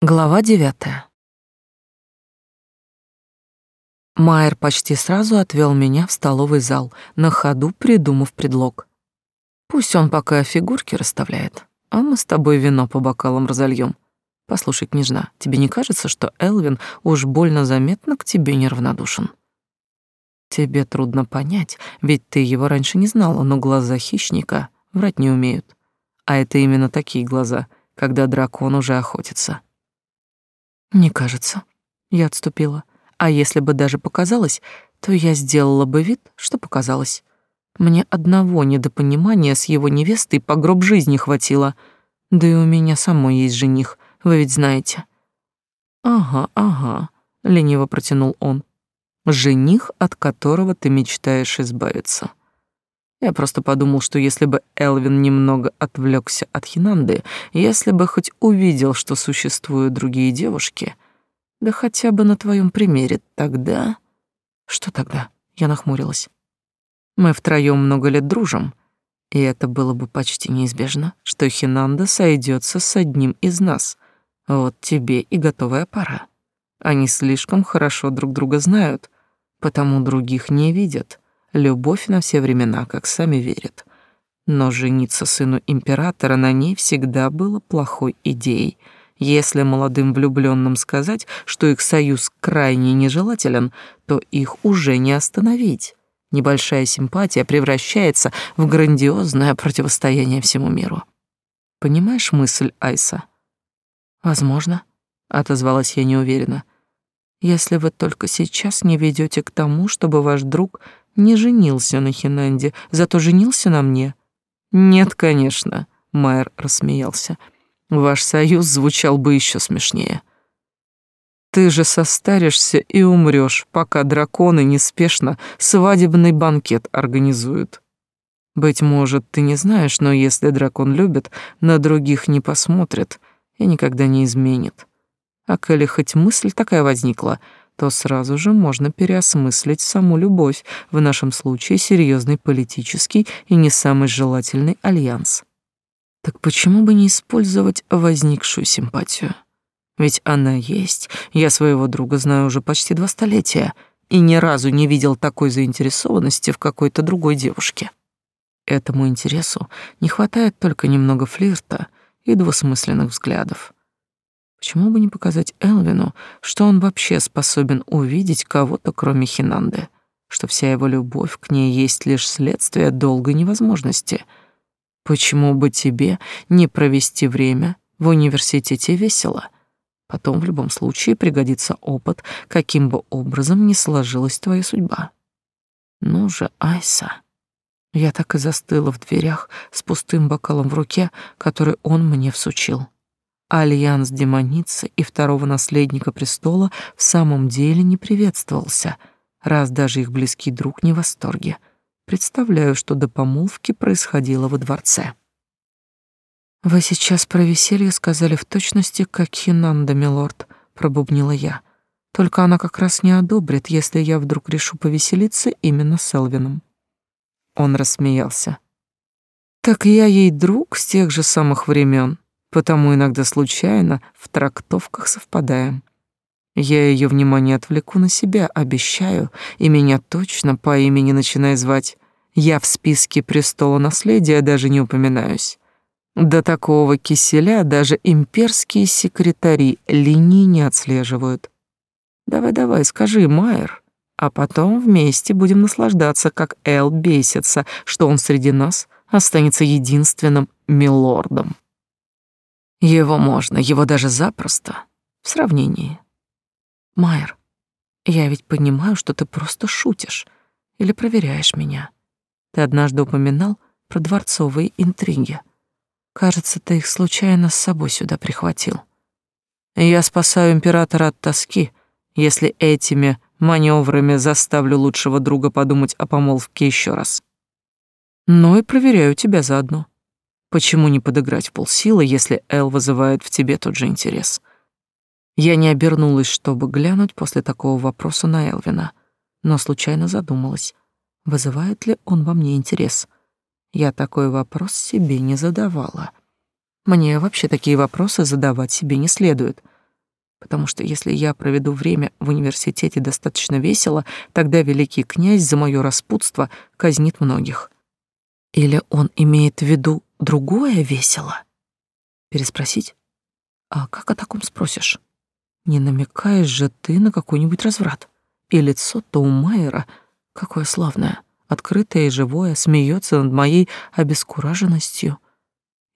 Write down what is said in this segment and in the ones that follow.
Глава девятая. Майер почти сразу отвел меня в столовый зал, на ходу придумав предлог. Пусть он пока фигурки расставляет, а мы с тобой вино по бокалам разольем. Послушай, княжна, тебе не кажется, что Элвин уж больно заметно к тебе неравнодушен? Тебе трудно понять, ведь ты его раньше не знала, но глаза хищника врать не умеют. А это именно такие глаза, когда дракон уже охотится. Не кажется. Я отступила. А если бы даже показалось, то я сделала бы вид, что показалось. Мне одного недопонимания с его невестой по гроб жизни хватило. Да и у меня самой есть жених, вы ведь знаете. Ага, ага, лениво протянул он. Жених, от которого ты мечтаешь избавиться. Я просто подумал, что если бы Элвин немного отвлекся от Хинанды, если бы хоть увидел, что существуют другие девушки, да хотя бы на твоем примере, тогда... Что тогда? Я нахмурилась. Мы втроем много лет дружим, и это было бы почти неизбежно, что Хинанда сойдется с одним из нас. Вот тебе и готовая пора. Они слишком хорошо друг друга знают, потому других не видят — любовь на все времена, как сами верят. Но жениться сыну императора на ней всегда было плохой идеей. Если молодым влюбленным сказать, что их союз крайне нежелателен, то их уже не остановить. Небольшая симпатия превращается в грандиозное противостояние всему миру. Понимаешь мысль Айса? Возможно, отозвалась я неуверенно. Если вы только сейчас не ведете к тому, чтобы ваш друг не женился на Хинанде, зато женился на мне. Нет, конечно, Майер рассмеялся. Ваш союз звучал бы еще смешнее. Ты же состаришься и умрешь, пока драконы неспешно свадебный банкет организуют. Быть может, ты не знаешь, но если дракон любит, на других не посмотрит и никогда не изменит. А коли хоть мысль такая возникла — то сразу же можно переосмыслить саму любовь, в нашем случае серьезный политический и не самый желательный альянс. Так почему бы не использовать возникшую симпатию? Ведь она есть, я своего друга знаю уже почти два столетия и ни разу не видел такой заинтересованности в какой-то другой девушке. Этому интересу не хватает только немного флирта и двусмысленных взглядов. Почему бы не показать Элвину, что он вообще способен увидеть кого-то, кроме Хинанды, что вся его любовь к ней есть лишь следствие долгой невозможности? Почему бы тебе не провести время в университете весело? Потом в любом случае пригодится опыт, каким бы образом ни сложилась твоя судьба. Ну же, Айса. Я так и застыла в дверях с пустым бокалом в руке, который он мне всучил. Альянс демоницы и второго наследника престола в самом деле не приветствовался, раз даже их близкий друг не в восторге. Представляю, что до помолвки происходило во дворце. «Вы сейчас про веселье сказали в точности, как Хинанда, милорд», — пробубнила я. «Только она как раз не одобрит, если я вдруг решу повеселиться именно с Элвином». Он рассмеялся. «Так я ей друг с тех же самых времен потому иногда случайно в трактовках совпадаем. Я ее внимание отвлеку на себя, обещаю, и меня точно по имени начинай звать. Я в списке престола наследия даже не упоминаюсь. До такого киселя даже имперские секретари линии не отслеживают. Давай-давай, скажи, Майер, а потом вместе будем наслаждаться, как Эл бесится, что он среди нас останется единственным милордом. Его можно, его даже запросто. В сравнении. Майер, я ведь понимаю, что ты просто шутишь или проверяешь меня. Ты однажды упоминал про дворцовые интриги. Кажется, ты их случайно с собой сюда прихватил. Я спасаю императора от тоски, если этими маневрами заставлю лучшего друга подумать о помолвке еще раз. Но и проверяю тебя заодно. Почему не подыграть в полсилы, если Эл вызывает в тебе тот же интерес? Я не обернулась, чтобы глянуть после такого вопроса на Элвина, но случайно задумалась, вызывает ли он во мне интерес. Я такой вопрос себе не задавала. Мне вообще такие вопросы задавать себе не следует. Потому что если я проведу время в университете достаточно весело, тогда великий князь за мое распутство казнит многих. Или он имеет в виду другое весело? Переспросить? А как о таком спросишь? Не намекаешь же ты на какой-нибудь разврат? И лицо-то у Майера какое славное, открытое и живое, смеется над моей обескураженностью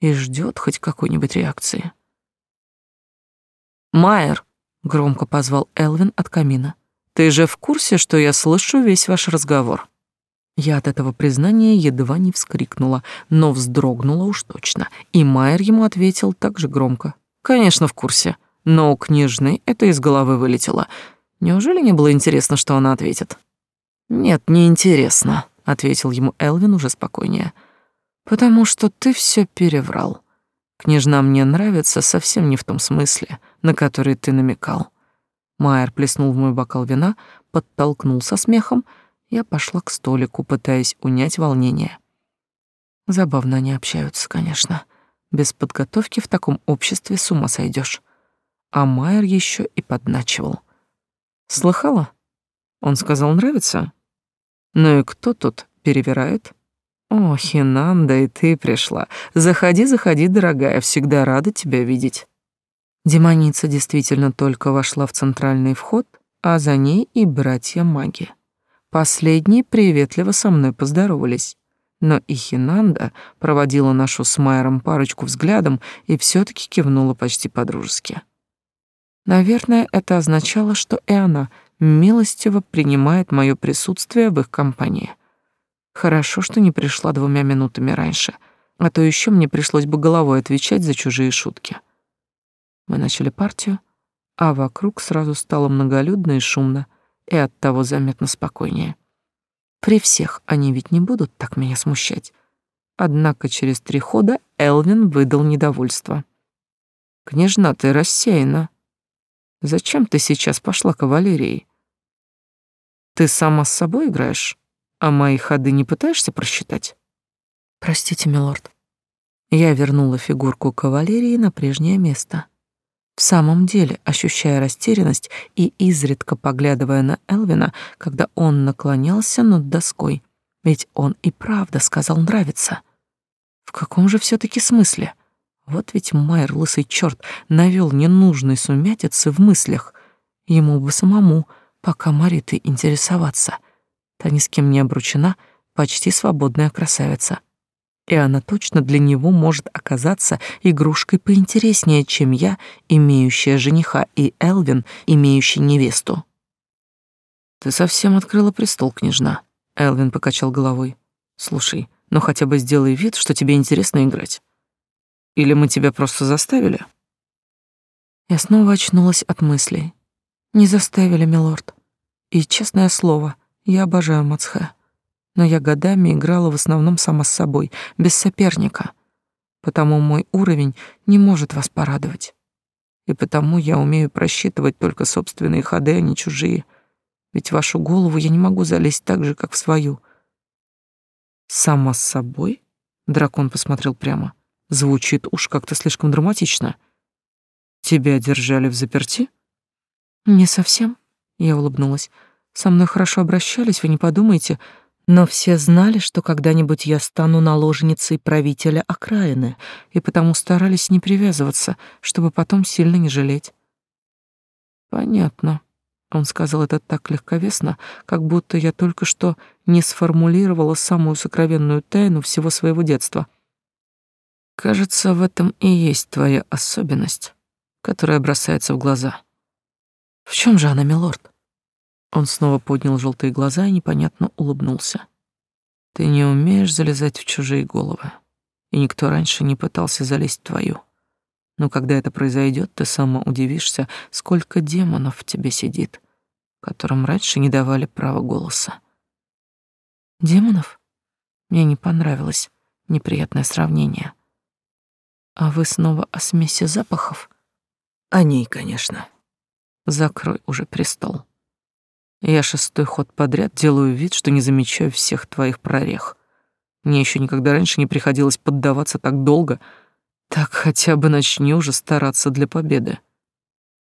и ждет хоть какой-нибудь реакции. «Майер!» — громко позвал Элвин от камина. «Ты же в курсе, что я слышу весь ваш разговор?» Я от этого признания едва не вскрикнула, но вздрогнула уж точно, и Майер ему ответил так же громко. «Конечно, в курсе, но у княжны это из головы вылетело. Неужели не было интересно, что она ответит?» «Нет, не интересно», — ответил ему Элвин уже спокойнее. «Потому что ты все переврал. Княжна мне нравится совсем не в том смысле, на который ты намекал». Майер плеснул в мой бокал вина, подтолкнул со смехом — я пошла к столику, пытаясь унять волнение. Забавно они общаются, конечно. Без подготовки в таком обществе с ума сойдешь. А Майер еще и подначивал. Слыхала? Он сказал, нравится? Ну и кто тут перевирает? О, Хинанда, и ты пришла. Заходи, заходи, дорогая, всегда рада тебя видеть. Демоница действительно только вошла в центральный вход, а за ней и братья-маги. Последние приветливо со мной поздоровались. Но и Хинанда проводила нашу с Майером парочку взглядом и все таки кивнула почти по-дружески. Наверное, это означало, что и она милостиво принимает мое присутствие в их компании. Хорошо, что не пришла двумя минутами раньше, а то еще мне пришлось бы головой отвечать за чужие шутки. Мы начали партию, а вокруг сразу стало многолюдно и шумно и оттого заметно спокойнее. При всех они ведь не будут так меня смущать. Однако через три хода Элвин выдал недовольство. «Княжна, ты рассеяна. Зачем ты сейчас пошла к кавалерии? Ты сама с собой играешь, а мои ходы не пытаешься просчитать?» «Простите, милорд». Я вернула фигурку кавалерии на прежнее место в самом деле ощущая растерянность и изредка поглядывая на Элвина, когда он наклонялся над доской. Ведь он и правда сказал нравится. В каком же все таки смысле? Вот ведь Майер, лысый черт, навел ненужной сумятицы в мыслях. Ему бы самому, пока Маритой интересоваться. Та ни с кем не обручена, почти свободная красавица и она точно для него может оказаться игрушкой поинтереснее, чем я, имеющая жениха, и Элвин, имеющий невесту. «Ты совсем открыла престол, княжна», — Элвин покачал головой. «Слушай, ну хотя бы сделай вид, что тебе интересно играть. Или мы тебя просто заставили?» Я снова очнулась от мыслей. «Не заставили, милорд. И, честное слово, я обожаю Мацхэ но я годами играла в основном сама с собой, без соперника. Потому мой уровень не может вас порадовать. И потому я умею просчитывать только собственные ходы, а не чужие. Ведь в вашу голову я не могу залезть так же, как в свою. Сама с собой? Дракон посмотрел прямо. Звучит уж как-то слишком драматично. Тебя держали в заперти? Не совсем, я улыбнулась. Со мной хорошо обращались, вы не подумайте, но все знали, что когда-нибудь я стану наложницей правителя окраины, и потому старались не привязываться, чтобы потом сильно не жалеть. Понятно. Он сказал это так легковесно, как будто я только что не сформулировала самую сокровенную тайну всего своего детства. Кажется, в этом и есть твоя особенность, которая бросается в глаза. В чем же она, милорд? Он снова поднял желтые глаза и непонятно улыбнулся. Ты не умеешь залезать в чужие головы, и никто раньше не пытался залезть в твою. Но когда это произойдет, ты сама удивишься, сколько демонов в тебе сидит, которым раньше не давали права голоса. Демонов? Мне не понравилось неприятное сравнение. А вы снова о смеси запахов? О ней, конечно. Закрой уже престол. Я шестой ход подряд делаю вид, что не замечаю всех твоих прорех. Мне еще никогда раньше не приходилось поддаваться так долго. Так хотя бы начни уже стараться для победы.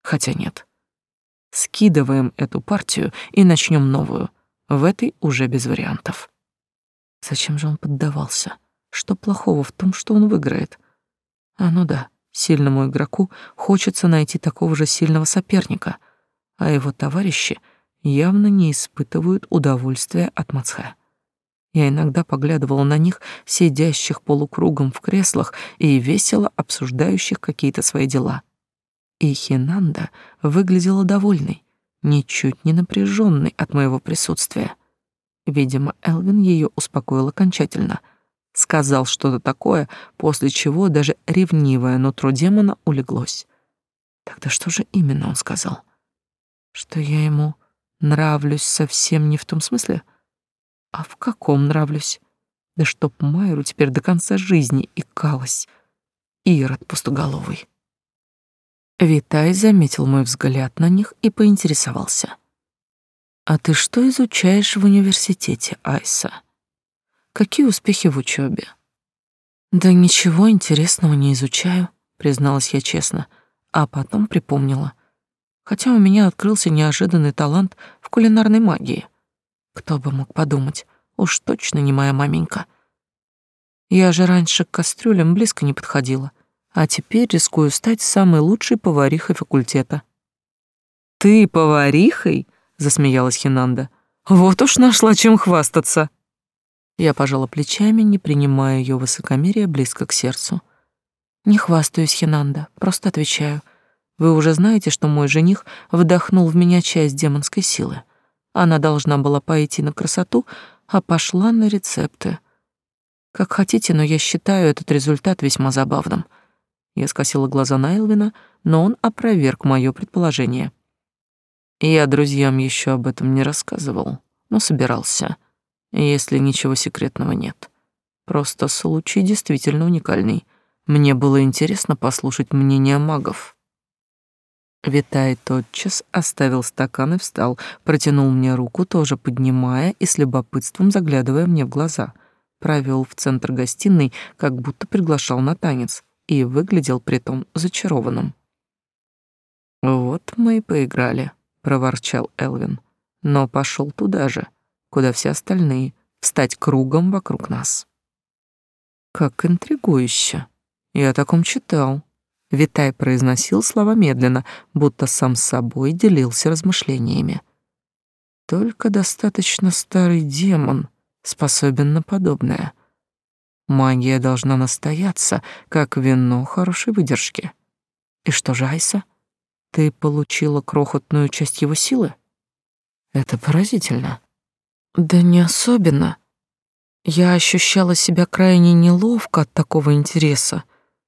Хотя нет. Скидываем эту партию и начнем новую. В этой уже без вариантов. Зачем же он поддавался? Что плохого в том, что он выиграет? А ну да, сильному игроку хочется найти такого же сильного соперника, а его товарищи явно не испытывают удовольствия от Мацха. Я иногда поглядывала на них, сидящих полукругом в креслах и весело обсуждающих какие-то свои дела. И Хинанда выглядела довольной, ничуть не напряженной от моего присутствия. Видимо, Элвин ее успокоил окончательно. Сказал что-то такое, после чего даже ревнивое нутро демона улеглось. Тогда что же именно он сказал? Что я ему нравлюсь совсем не в том смысле? А в каком нравлюсь? Да чтоб Майру теперь до конца жизни икалась. Ирод пустоголовый. Витай заметил мой взгляд на них и поинтересовался. «А ты что изучаешь в университете, Айса? Какие успехи в учебе? «Да ничего интересного не изучаю», — призналась я честно, а потом припомнила. Хотя у меня открылся неожиданный талант в кулинарной магии. Кто бы мог подумать, уж точно не моя маменька. Я же раньше к кастрюлям близко не подходила, а теперь рискую стать самой лучшей поварихой факультета. «Ты поварихой?» — засмеялась Хинанда. «Вот уж нашла чем хвастаться». Я пожала плечами, не принимая ее высокомерие близко к сердцу. «Не хвастаюсь, Хинанда, просто отвечаю. Вы уже знаете, что мой жених вдохнул в меня часть демонской силы. Она должна была пойти на красоту, а пошла на рецепты. Как хотите, но я считаю этот результат весьма забавным. Я скосила глаза на Элвина, но он опроверг мое предположение. Я друзьям еще об этом не рассказывал, но собирался, если ничего секретного нет. Просто случай действительно уникальный. Мне было интересно послушать мнение магов. Витай тотчас оставил стакан и встал, протянул мне руку, тоже поднимая и с любопытством заглядывая мне в глаза. Провел в центр гостиной, как будто приглашал на танец, и выглядел притом зачарованным. «Вот мы и поиграли», — проворчал Элвин, но пошел туда же, куда все остальные, встать кругом вокруг нас. «Как интригующе! Я о таком читал», Витай произносил слова медленно, будто сам с собой делился размышлениями. Только достаточно старый демон способен на подобное. Магия должна настояться, как вино хорошей выдержки. И что же, Айса, ты получила крохотную часть его силы? Это поразительно. Да не особенно. Я ощущала себя крайне неловко от такого интереса,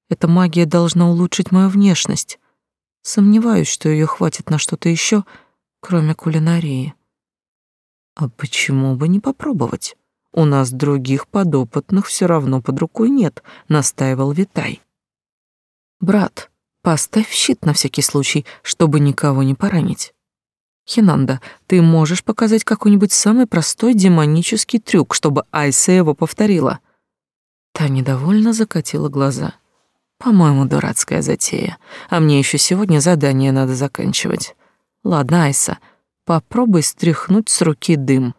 эта магия должна улучшить мою внешность. Сомневаюсь, что ее хватит на что-то еще, кроме кулинарии. А почему бы не попробовать? У нас других подопытных все равно под рукой нет, настаивал Витай. Брат, поставь щит на всякий случай, чтобы никого не поранить. Хинанда, ты можешь показать какой-нибудь самый простой демонический трюк, чтобы Айса его повторила. Та недовольно закатила глаза. По-моему, дурацкая затея. А мне еще сегодня задание надо заканчивать. Ладно, Айса, попробуй стряхнуть с руки дым.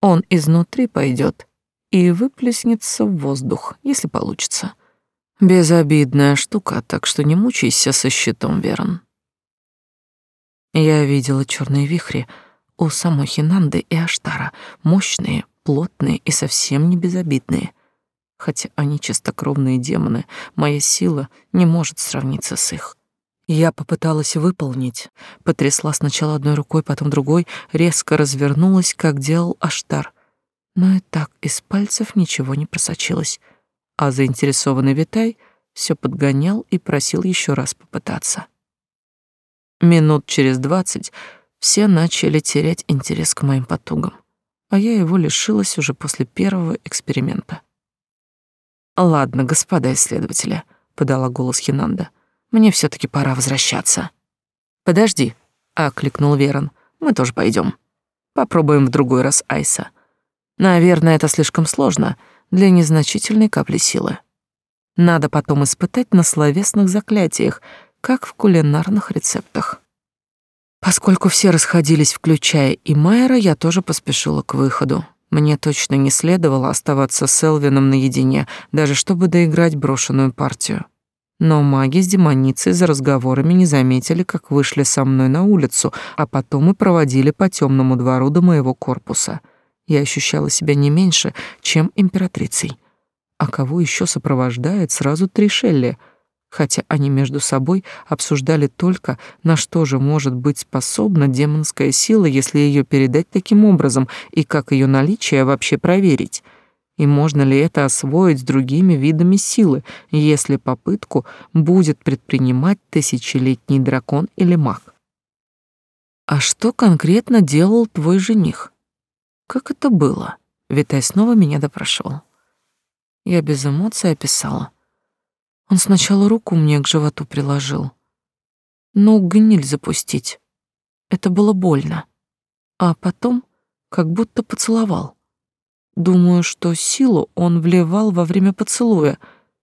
Он изнутри пойдет и выплеснется в воздух, если получится. Безобидная штука, так что не мучайся со щитом, Верон. Я видела черные вихри у самой Хинанды и Аштара, мощные, плотные и совсем не безобидные — Хотя они чистокровные демоны, моя сила не может сравниться с их. Я попыталась выполнить, потрясла сначала одной рукой, потом другой, резко развернулась, как делал Аштар. Но и так из пальцев ничего не просочилось, а заинтересованный Витай все подгонял и просил еще раз попытаться. Минут через двадцать все начали терять интерес к моим потугам, а я его лишилась уже после первого эксперимента. Ладно, господа исследователи, подала голос Хинанда. Мне все таки пора возвращаться. Подожди, окликнул Верон. Мы тоже пойдем. Попробуем в другой раз Айса. Наверное, это слишком сложно для незначительной капли силы. Надо потом испытать на словесных заклятиях, как в кулинарных рецептах. Поскольку все расходились, включая и Майера, я тоже поспешила к выходу. Мне точно не следовало оставаться с Элвином наедине, даже чтобы доиграть брошенную партию. Но маги с демоницей за разговорами не заметили, как вышли со мной на улицу, а потом и проводили по темному двору до моего корпуса. Я ощущала себя не меньше, чем императрицей. А кого еще сопровождает сразу три Шелли — хотя они между собой обсуждали только, на что же может быть способна демонская сила, если ее передать таким образом, и как ее наличие вообще проверить. И можно ли это освоить с другими видами силы, если попытку будет предпринимать тысячелетний дракон или маг? А что конкретно делал твой жених? Как это было? Витай снова меня допрашивал. Я без эмоций описала. Он сначала руку мне к животу приложил. Ну, гниль запустить. Это было больно. А потом как будто поцеловал. Думаю, что силу он вливал во время поцелуя,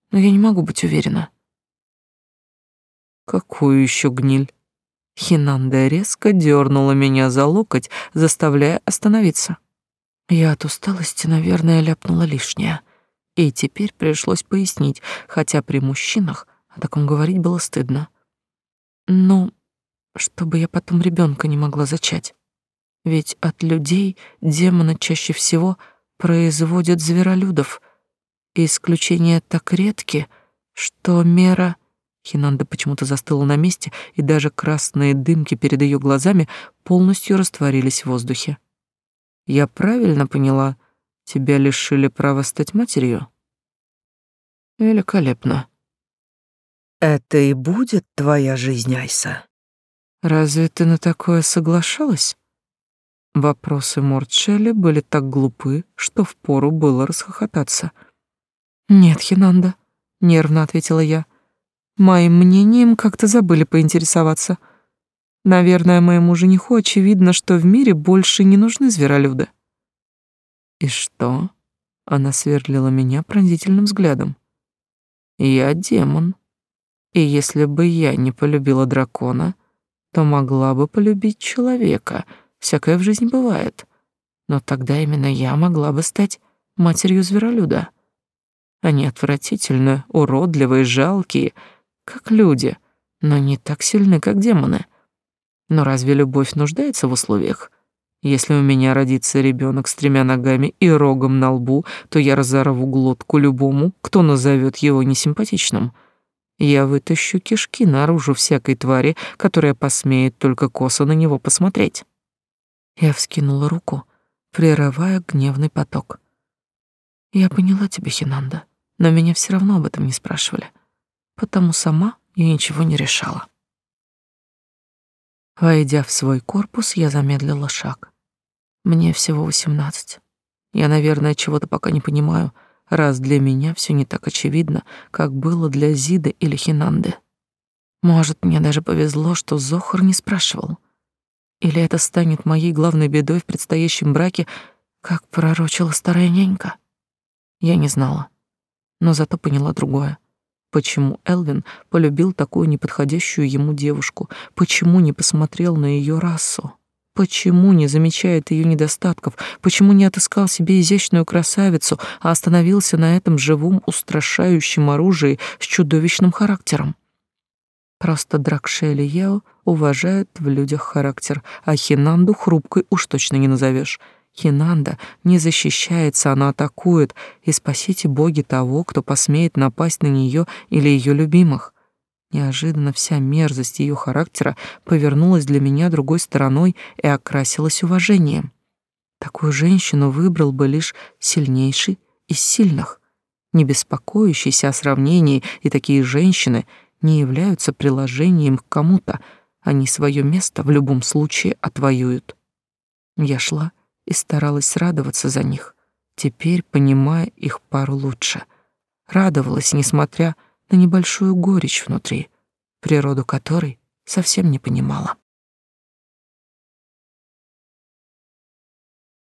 но я не могу быть уверена. Какую еще гниль? Хинанда резко дернула меня за локоть, заставляя остановиться. Я от усталости, наверное, ляпнула лишнее. И теперь пришлось пояснить, хотя при мужчинах о таком говорить было стыдно. Но чтобы я потом ребенка не могла зачать. Ведь от людей демоны чаще всего производят зверолюдов. И исключения так редки, что мера... Хинанда почему-то застыла на месте, и даже красные дымки перед ее глазами полностью растворились в воздухе. Я правильно поняла, Тебя лишили права стать матерью? Великолепно. Это и будет твоя жизнь, Айса. Разве ты на такое соглашалась? Вопросы Мортшелли были так глупы, что впору было расхохотаться. «Нет, Хинанда», — нервно ответила я. «Моим мнением как-то забыли поинтересоваться. Наверное, моему жениху очевидно, что в мире больше не нужны зверолюды». «И что?» — она сверлила меня пронзительным взглядом. «Я демон. И если бы я не полюбила дракона, то могла бы полюбить человека. Всякое в жизни бывает. Но тогда именно я могла бы стать матерью зверолюда. Они отвратительные, уродливые, жалкие, как люди, но не так сильны, как демоны. Но разве любовь нуждается в условиях? Если у меня родится ребенок с тремя ногами и рогом на лбу, то я разорву глотку любому, кто назовет его несимпатичным. Я вытащу кишки наружу всякой твари, которая посмеет только косо на него посмотреть. Я вскинула руку, прерывая гневный поток. Я поняла тебя, Хинанда, но меня все равно об этом не спрашивали, потому сама я ничего не решала. Войдя в свой корпус, я замедлила шаг. Мне всего восемнадцать. Я, наверное, чего-то пока не понимаю, раз для меня все не так очевидно, как было для Зиды или Хинанды. Может, мне даже повезло, что Зохар не спрашивал. Или это станет моей главной бедой в предстоящем браке, как пророчила старая нянька? Я не знала, но зато поняла другое. Почему Элвин полюбил такую неподходящую ему девушку? Почему не посмотрел на ее расу? Почему не замечает ее недостатков? Почему не отыскал себе изящную красавицу, а остановился на этом живом устрашающем оружии с чудовищным характером? Просто Дракшели Ео уважает в людях характер, а Хинанду хрупкой уж точно не назовешь. Хинанда не защищается, она атакует, и спасите боги того, кто посмеет напасть на нее или ее любимых. Неожиданно вся мерзость ее характера повернулась для меня другой стороной и окрасилась уважением. Такую женщину выбрал бы лишь сильнейший из сильных, не беспокоящийся о сравнении, и такие женщины не являются приложением к кому-то, они свое место в любом случае отвоюют. Я шла и старалась радоваться за них, теперь понимая их пару лучше. Радовалась, несмотря на небольшую горечь внутри, природу которой совсем не понимала.